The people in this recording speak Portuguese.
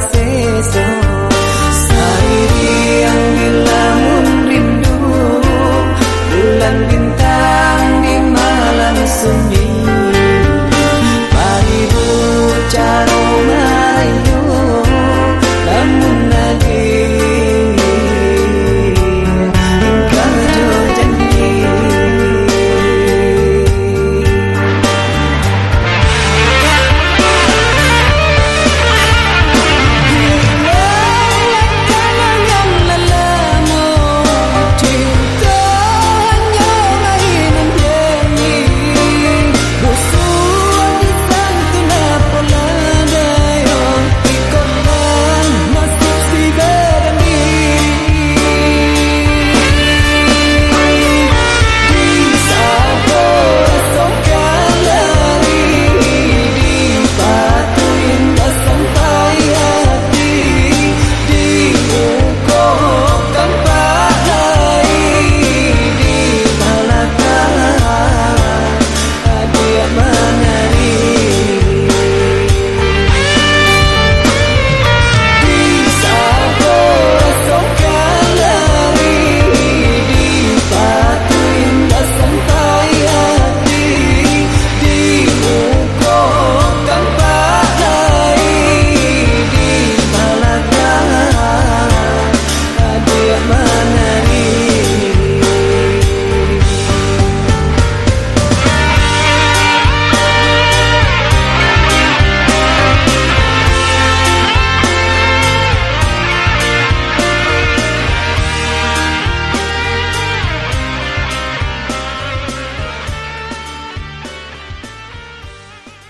sensação